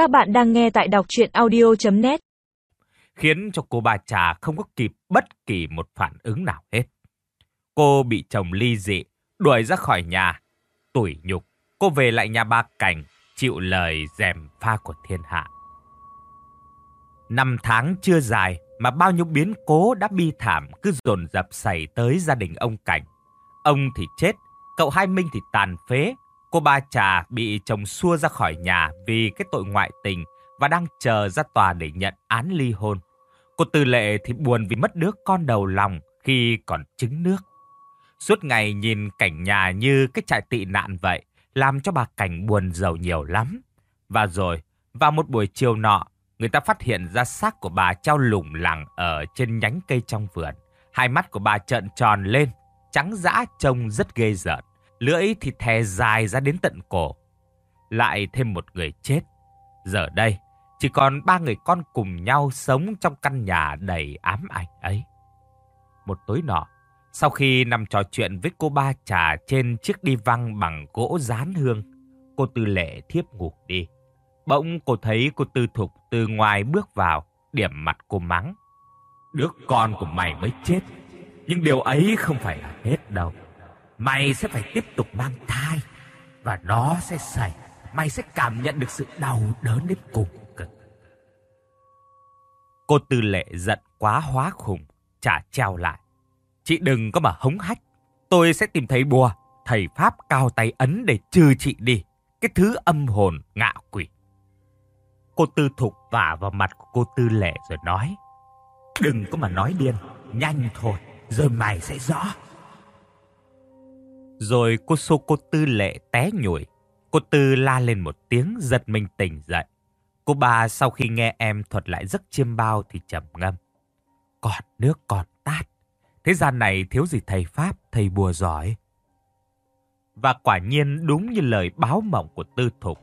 Các bạn đang nghe tại đọc chuyện audio.net Khiến cho cô bà trà không có kịp bất kỳ một phản ứng nào hết. Cô bị chồng ly dị, đuổi ra khỏi nhà. Tủi nhục, cô về lại nhà ba cảnh, chịu lời dèm pha của thiên hạ. Năm tháng chưa dài mà bao nhiêu biến cố đã bi thảm cứ dồn dập xảy tới gia đình ông Cảnh. Ông thì chết, cậu Hai Minh thì tàn phế, cô ba trà bị chồng xua ra khỏi nhà vì cái tội ngoại tình và đang chờ ra tòa để nhận án ly hôn. Cô Tư Lệ thì buồn vì mất đứa con đầu lòng khi còn trứng nước. Suốt ngày nhìn cảnh nhà như cái trại tị nạn vậy, làm cho bà Cảnh buồn giàu nhiều lắm. Và rồi, vào một buổi chiều nọ, người ta phát hiện ra xác của bà treo lủng lẳng ở trên nhánh cây trong vườn. Hai mắt của bà trợn tròn lên, trắng dã trông rất ghê rợn. Lưỡi thì thè dài ra đến tận cổ. Lại thêm một người chết. Giờ đây, chỉ còn ba người con cùng nhau sống trong căn nhà đầy ám ảnh ấy. Một tối nọ, sau khi nằm trò chuyện với cô ba trà trên chiếc đi văng bằng gỗ rán hương, cô Tư Lệ thiếp ngủ đi. Bỗng cô thấy cô Tư Thục từ ngoài bước vào, điểm mặt cô mắng. Đứa con của mày mới chết, nhưng điều ấy không phải là hết đâu. Mày sẽ phải tiếp tục mang thai, và nó sẽ xảy. Mày sẽ cảm nhận được sự đau đớn đến cùng cực. Cô Tư Lệ giận quá hóa khủng, trả treo lại. Chị đừng có mà hống hách. Tôi sẽ tìm thấy bùa, thầy Pháp cao tay ấn để trừ chị đi. Cái thứ âm hồn ngạ quỷ. Cô Tư Thục vả vào mặt của cô Tư Lệ rồi nói. Đừng có mà nói điên, nhanh thôi, rồi mày sẽ rõ. Rồi cô xô cô Tư Lệ té nhủi. Cô Tư la lên một tiếng giật mình tỉnh dậy. Cô ba sau khi nghe em thuật lại giấc chiêm bao thì trầm ngâm. Còn nước còn tát. Thế gian này thiếu gì thầy Pháp, thầy bùa giỏi. Và quả nhiên đúng như lời báo mộng của Tư Thục.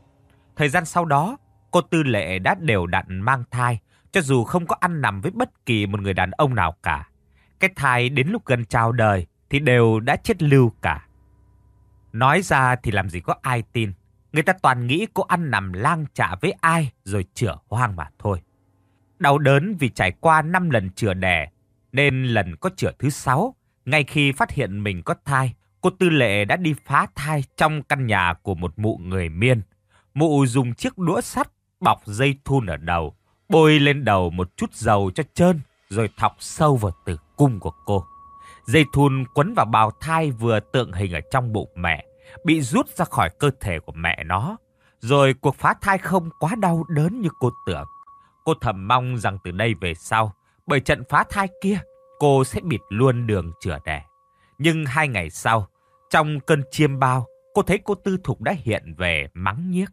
Thời gian sau đó, cô Tư Lệ đã đều đặn mang thai, cho dù không có ăn nằm với bất kỳ một người đàn ông nào cả. Cái thai đến lúc gần chào đời thì đều đã chết lưu cả. Nói ra thì làm gì có ai tin. Người ta toàn nghĩ cô ăn nằm lang trả với ai rồi chữa hoang mà thôi. Đau đớn vì trải qua 5 lần chữa đẻ, nên lần có chữa thứ 6, ngay khi phát hiện mình có thai, cô Tư Lệ đã đi phá thai trong căn nhà của một mụ người miên. Mụ dùng chiếc đũa sắt bọc dây thun ở đầu, bôi lên đầu một chút dầu cho trơn, rồi thọc sâu vào tử cung của cô. Dây thun quấn vào bào thai vừa tượng hình ở trong bụng mẹ, bị rút ra khỏi cơ thể của mẹ nó. Rồi cuộc phá thai không quá đau đớn như cô tưởng. Cô thầm mong rằng từ đây về sau, bởi trận phá thai kia, cô sẽ bịt luôn đường chữa đẻ. Nhưng hai ngày sau, trong cơn chiêm bao, cô thấy cô Tư Thục đã hiện về mắng nhiếc.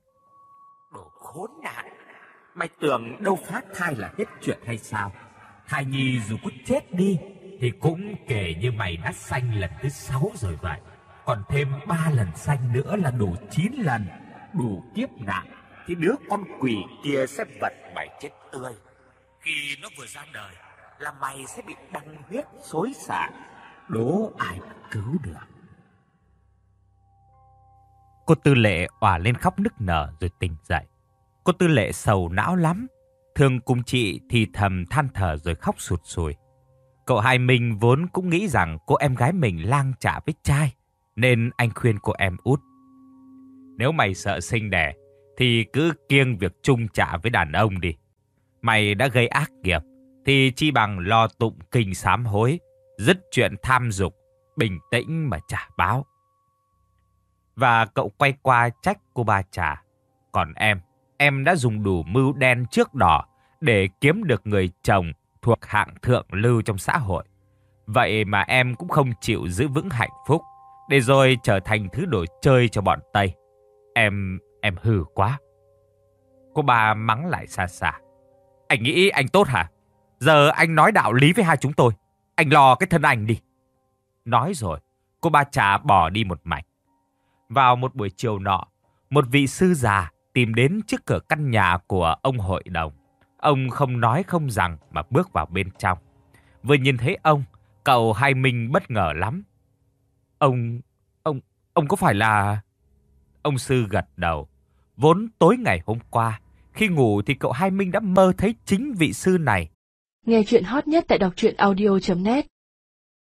Đồ khốn nạn! Mày tưởng đâu phá thai là hết chuyện hay sao? Thai nhi dù có chết đi, thì cũng kể như mày đã sanh lần thứ sáu rồi vậy. Còn thêm ba lần sanh nữa là đủ chín lần, đủ kiếp nạn. Thì đứa con quỷ kia sẽ vật mày chết tươi. Khi nó vừa ra đời, là mày sẽ bị băng huyết xối xả. Đố ai mà cứu được. Cô Tư Lệ òa lên khóc nức nở rồi tỉnh dậy. Cô Tư Lệ sầu não lắm. Thường cùng chị thì thầm than thở rồi khóc sụt sùi. Cậu Hai mình vốn cũng nghĩ rằng cô em gái mình lang trả với trai, nên anh khuyên cô em út. Nếu mày sợ sinh đẻ, thì cứ kiêng việc chung trả với đàn ông đi. Mày đã gây ác nghiệp, thì chi bằng lo tụng kinh sám hối, dứt chuyện tham dục, bình tĩnh mà trả báo. Và cậu quay qua trách cô ba trà. Còn em, em đã dùng đủ mưu đen trước đỏ để kiếm được người chồng thuộc hạng thượng lưu trong xã hội. Vậy mà em cũng không chịu giữ vững hạnh phúc, để rồi trở thành thứ đồ chơi cho bọn Tây. Em, em hư quá. Cô bà mắng lại xa xa. Anh nghĩ anh tốt hả? Giờ anh nói đạo lý với hai chúng tôi. Anh lo cái thân anh đi. Nói rồi, cô ba trà bỏ đi một mạch. Vào một buổi chiều nọ, một vị sư già tìm đến trước cửa căn nhà của ông hội đồng. Ông không nói không rằng mà bước vào bên trong. Vừa nhìn thấy ông, cậu Hai Minh bất ngờ lắm. Ông, ông, ông có phải là... Ông sư gật đầu. Vốn tối ngày hôm qua, Khi ngủ thì cậu Hai Minh đã mơ thấy chính vị sư này. Nghe chuyện hot nhất tại đọc truyện audio.net